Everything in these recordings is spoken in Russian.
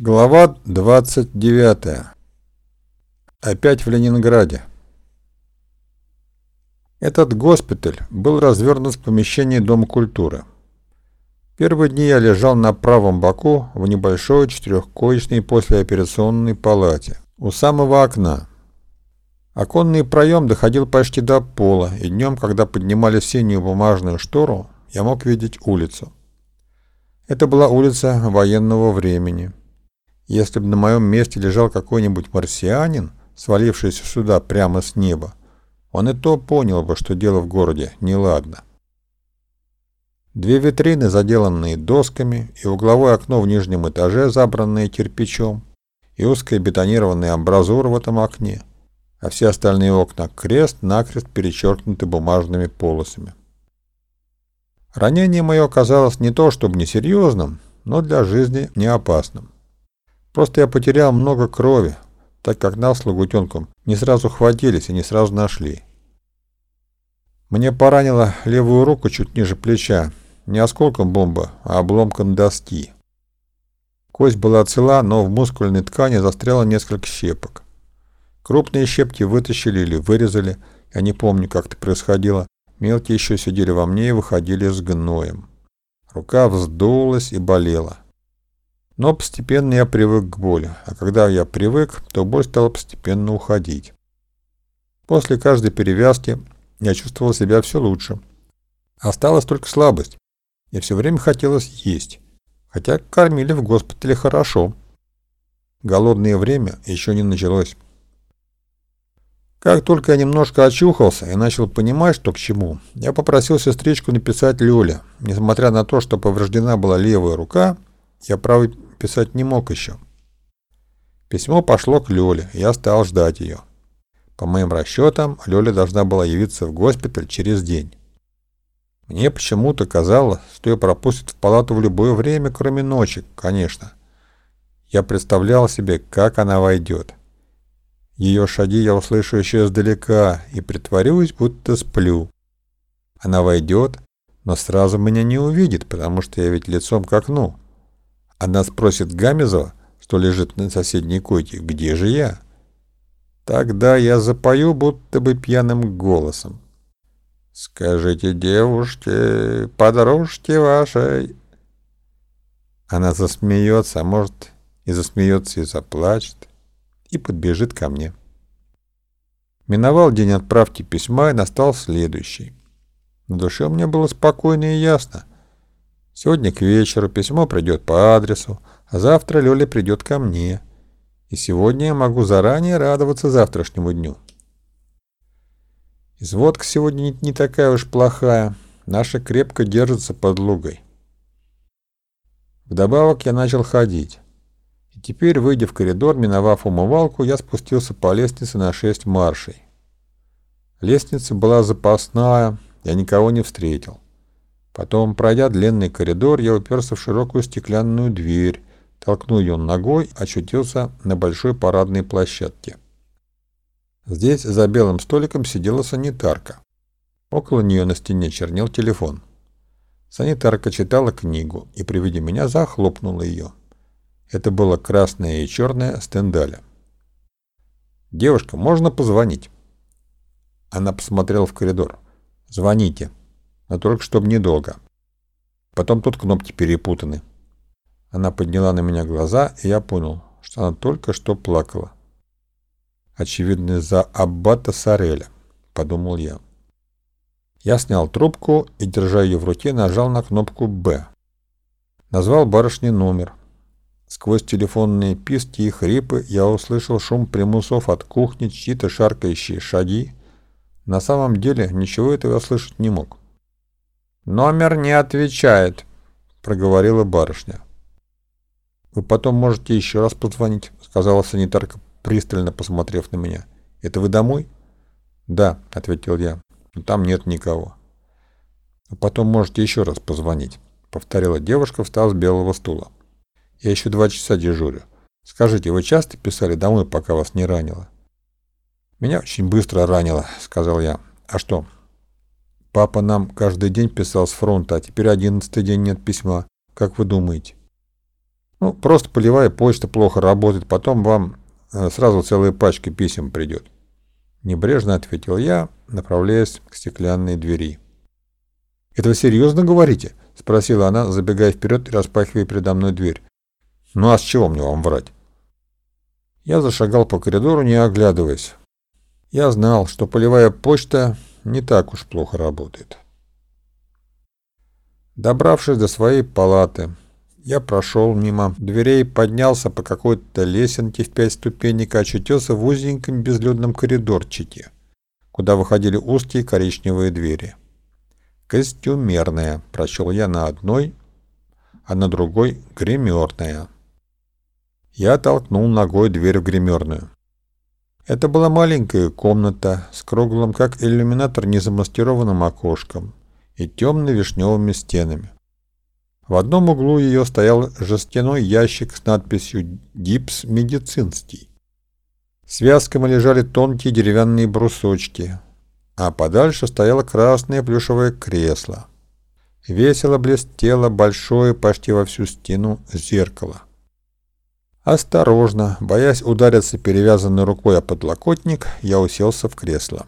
Глава 29. Опять в Ленинграде. Этот госпиталь был развернут в помещении Дома культуры. Первые дни я лежал на правом боку в небольшой четырехкоечной послеоперационной палате у самого окна. Оконный проем доходил почти до пола, и днем, когда поднимали синюю бумажную штору, я мог видеть улицу. Это была улица военного времени. Если бы на моем месте лежал какой-нибудь марсианин, свалившийся сюда прямо с неба, он и то понял бы, что дело в городе неладно. Две витрины, заделанные досками, и угловое окно в нижнем этаже, забранное кирпичом, и узкая бетонированная амбразура в этом окне, а все остальные окна крест-накрест перечеркнуты бумажными полосами. Ранение мое оказалось не то чтобы несерьезным, но для жизни не опасным. Просто я потерял много крови, так как нас с Лагутенком не сразу хватились и не сразу нашли. Мне поранило левую руку чуть ниже плеча, не осколком бомбы, а обломком доски. Кость была цела, но в мускульной ткани застряло несколько щепок. Крупные щепки вытащили или вырезали, я не помню, как это происходило. Мелкие еще сидели во мне и выходили с гноем. Рука вздулась и болела. Но постепенно я привык к боли, а когда я привык, то боль стала постепенно уходить. После каждой перевязки я чувствовал себя все лучше. Осталась только слабость, и все время хотелось есть, хотя кормили в госпитале хорошо. Голодное время еще не началось. Как только я немножко очухался и начал понимать, что к чему, я попросил сестричку написать Лёле. Несмотря на то, что повреждена была левая рука, я правый писать не мог еще. Письмо пошло к Лёле, я стал ждать ее. По моим расчетам, Лёля должна была явиться в госпиталь через день. Мне почему-то казалось, что ее пропустят в палату в любое время, кроме ночи, конечно. Я представлял себе, как она войдет. Ее шаги я услышу еще издалека и притворюсь, будто сплю. Она войдет, но сразу меня не увидит, потому что я ведь лицом к окну. Она спросит Гамезова, что лежит на соседней койке, где же я? Тогда я запою будто бы пьяным голосом. «Скажите девушке, подружке вашей...» Она засмеется, а может и засмеется и заплачет, и подбежит ко мне. Миновал день отправки письма и настал следующий. На душе у меня было спокойно и ясно. Сегодня к вечеру письмо придет по адресу, а завтра Лёля придет ко мне. И сегодня я могу заранее радоваться завтрашнему дню. Изводка сегодня не такая уж плохая. Наша крепко держится под лугой. Вдобавок я начал ходить. И теперь, выйдя в коридор, миновав умывалку, я спустился по лестнице на шесть маршей. Лестница была запасная, я никого не встретил. Потом, пройдя длинный коридор, я уперся в широкую стеклянную дверь, толкнул ее ногой, очутился на большой парадной площадке. Здесь за белым столиком сидела санитарка. Около нее на стене чернел телефон. Санитарка читала книгу и при виде меня захлопнула ее. Это было красное и черное стендаля. «Девушка, можно позвонить?» Она посмотрела в коридор. «Звоните» но только чтобы недолго. Потом тут кнопки перепутаны. Она подняла на меня глаза, и я понял, что она только что плакала. Очевидно, из-за аббата Сареля, подумал я. Я снял трубку и, держа ее в руке, нажал на кнопку «Б». Назвал барышне номер. Сквозь телефонные писки и хрипы я услышал шум примусов от кухни, чьи-то шаркающие шаги. На самом деле ничего этого я слышать не мог. «Номер не отвечает», — проговорила барышня. «Вы потом можете еще раз позвонить», — сказала санитарка, пристально посмотрев на меня. «Это вы домой?» «Да», — ответил я. «Но там нет никого». «Вы потом можете еще раз позвонить», — повторила девушка, встав с белого стула. «Я еще два часа дежурю. Скажите, вы часто писали домой, пока вас не ранило?» «Меня очень быстро ранило», — сказал я. «А что, Папа нам каждый день писал с фронта, а теперь одиннадцатый день нет письма. Как вы думаете? Ну, просто полевая почта плохо работает, потом вам э, сразу целая пачка писем придет. Небрежно ответил я, направляясь к стеклянной двери. «Это вы серьезно говорите?» — спросила она, забегая вперед и распахивая передо мной дверь. «Ну а с чего мне вам врать?» Я зашагал по коридору, не оглядываясь. Я знал, что полевая почта не так уж плохо работает. Добравшись до своей палаты, я прошел мимо дверей, поднялся по какой-то лесенке в пять ступенек и очутился в узеньком безлюдном коридорчике, куда выходили узкие коричневые двери. «Костюмерная», — прочел я на одной, а на другой — «гримерная». Я толкнул ногой дверь в гримерную. Это была маленькая комната с круглым, как иллюминатор, незамаскированным окошком и темно-вишневыми стенами. В одном углу ее стоял жестяной ящик с надписью «Гипс медицинский». Связками лежали тонкие деревянные брусочки, а подальше стояло красное плюшевое кресло. Весело блестело большое почти во всю стену зеркало. Осторожно, боясь удариться перевязанной рукой о подлокотник, я уселся в кресло.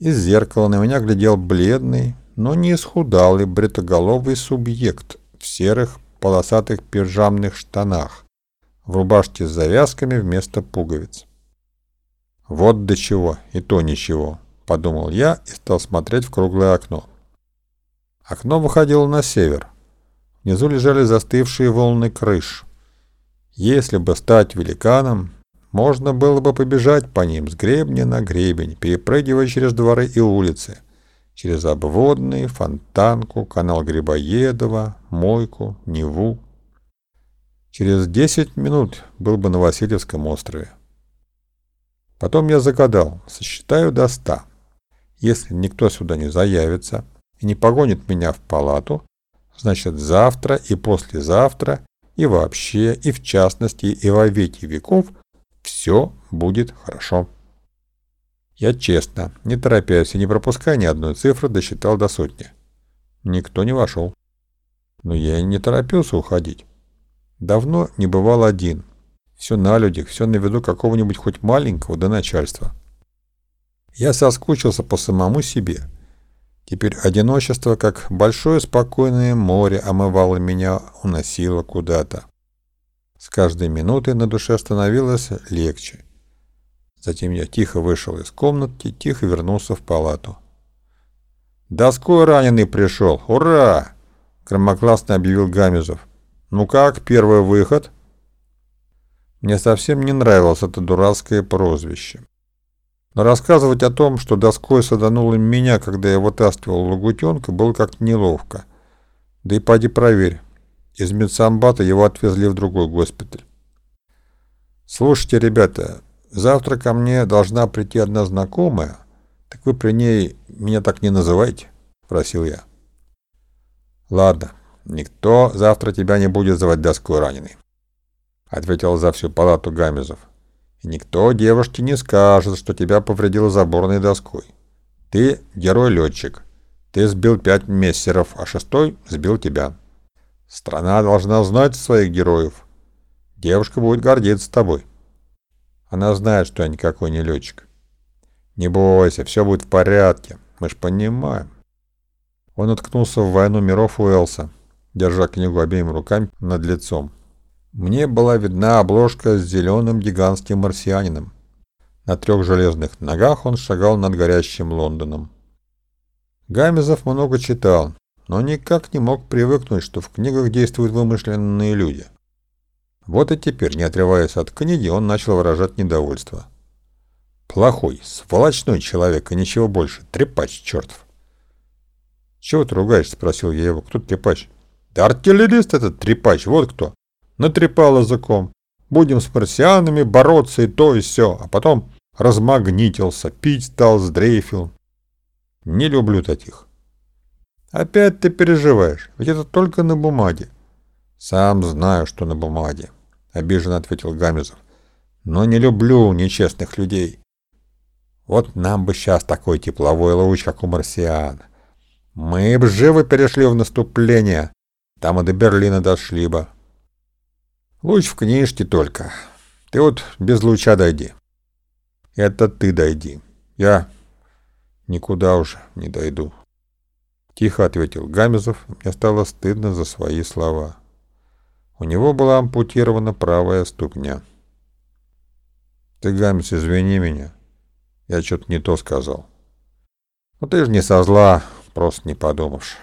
Из зеркала на меня глядел бледный, но не исхудалый бритоголовый субъект в серых полосатых пижамных штанах, в рубашке с завязками вместо пуговиц. «Вот до чего, и то ничего», — подумал я и стал смотреть в круглое окно. Окно выходило на север. Внизу лежали застывшие волны крыш. Если бы стать великаном, можно было бы побежать по ним с гребня на гребень, перепрыгивая через дворы и улицы, через обводные, фонтанку, канал Грибоедова, Мойку, Неву. Через десять минут был бы на Васильевском острове. Потом я загадал, сосчитаю до ста. Если никто сюда не заявится и не погонит меня в палату, значит завтра и послезавтра и вообще, и в частности, и во веки веков, все будет хорошо. Я честно, не торопясь и не пропуская ни одной цифры, досчитал до сотни. Никто не вошел. Но я и не торопился уходить. Давно не бывал один. Все на людях, все на виду какого-нибудь хоть маленького до начальства. Я соскучился по самому себе. Теперь одиночество, как большое спокойное море, омывало меня, уносило куда-то. С каждой минутой на душе становилось легче. Затем я тихо вышел из комнаты, тихо вернулся в палату. «Доской раненый пришел! Ура!» — громогласно объявил Гамезов. «Ну как, первый выход?» Мне совсем не нравилось это дурацкое прозвище. Но рассказывать о том, что доской садануло меня, когда я вытаскивал лагутенка, было как-то неловко. Да и поди проверь. Из медсамбата его отвезли в другой госпиталь. «Слушайте, ребята, завтра ко мне должна прийти одна знакомая. Так вы при ней меня так не называйте», — просил я. «Ладно, никто завтра тебя не будет звать доской раненый», — ответил за всю палату Гамезов. Никто девушке не скажет, что тебя повредила заборной доской. Ты герой-летчик. Ты сбил пять мессеров, а шестой сбил тебя. Страна должна знать своих героев. Девушка будет гордиться тобой. Она знает, что я никакой не летчик. Не бойся, все будет в порядке. Мы ж понимаем. Он уткнулся в «Войну миров» Уэлса, держа книгу обеими руками над лицом. Мне была видна обложка с зеленым гигантским марсианином. На трех железных ногах он шагал над горящим Лондоном. Гамезов много читал, но никак не мог привыкнуть, что в книгах действуют вымышленные люди. Вот и теперь, не отрываясь от книги, он начал выражать недовольство. «Плохой, сволочной человек, и ничего больше. Трепач, чертов!» «Чего ты ругаешься?» — спросил я его. «Кто трепач?» «Да артиллерист этот трепач, вот кто!» Натрепал языком. Будем с марсианами бороться и то и все, а потом размагнитился, пить стал, сдрейфил. Не люблю таких. Опять ты переживаешь, ведь это только на бумаге. Сам знаю, что на бумаге, обиженно ответил Гамезов. Но не люблю нечестных людей. Вот нам бы сейчас такой тепловой луч, как у марсиан. Мы бы живо перешли в наступление. Там и до Берлина дошли бы. Луч в книжке только. Ты вот без луча дойди. Это ты дойди. Я никуда уже не дойду. Тихо ответил Гамезов, мне стало стыдно за свои слова. У него была ампутирована правая ступня. Ты, Гамес, извини меня. Я что-то не то сказал. Ну ты же не со зла, просто не подумавши.